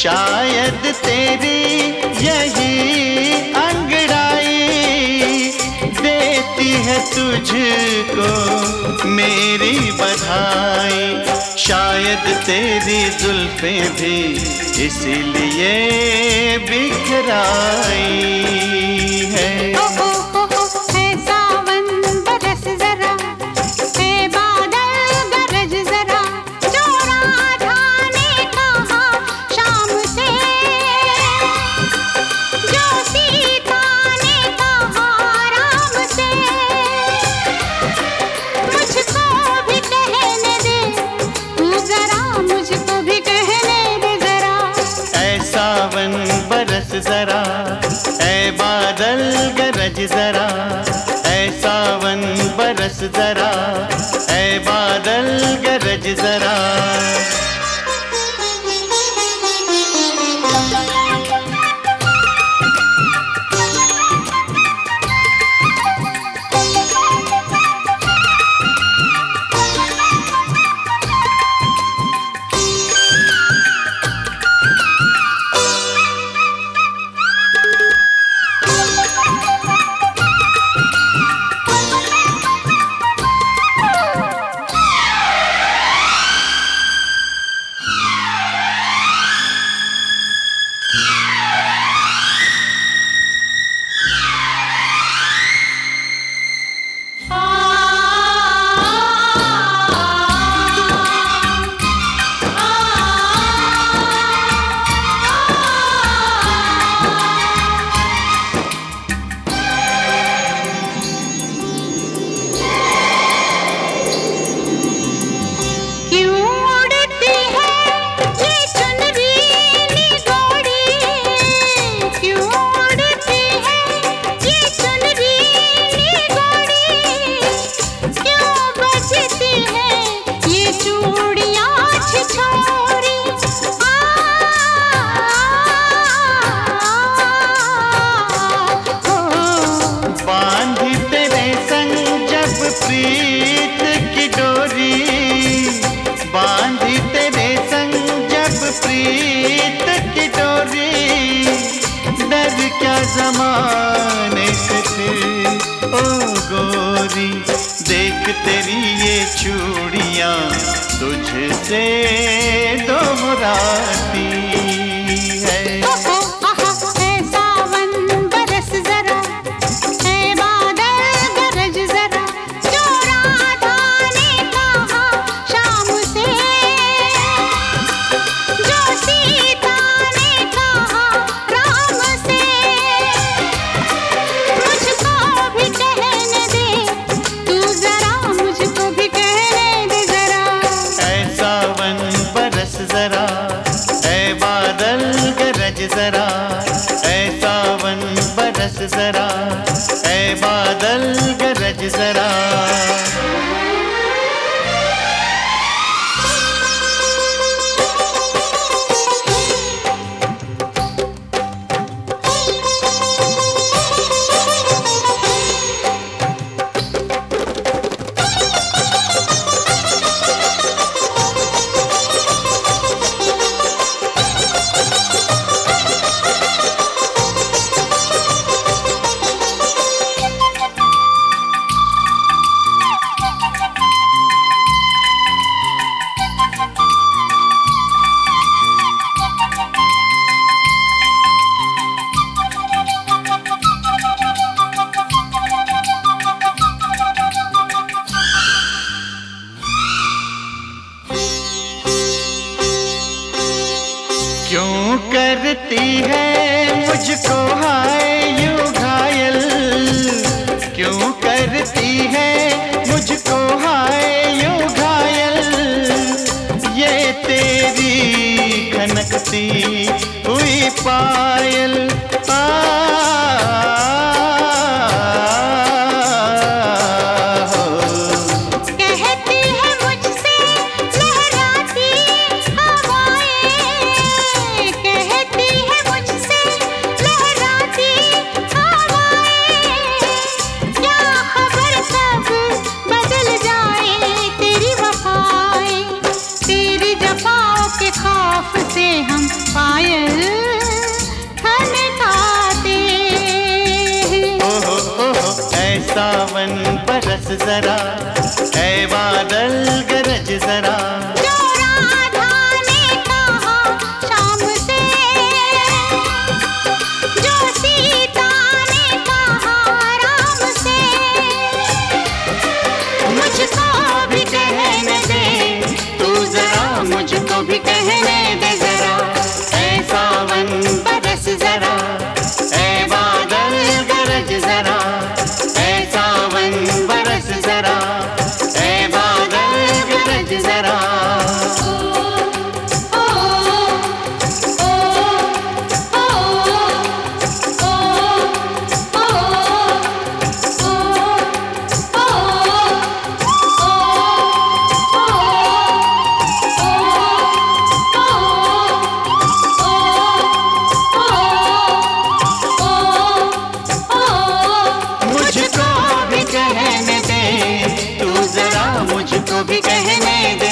शायद तेरी यही अंगड़ाई देती है तुझको मेरी बधाई। शायद तेरी जुल्फे भी इसलिए बिखराई। जरा ऐ बादल गरज जरा। ओ गोरी देख तेरी ये चूड़ियाँ तुझसे दोहराती जरा ऐ बादल गरज जरा ऐ सावन बरस जरा ऐ बादल गरज जरा। हुई पायल से हम पायल खनकाते ओहो ओहो ऐसा वन परस जरा ऐ बादल गरज जरा। भी कहने दे।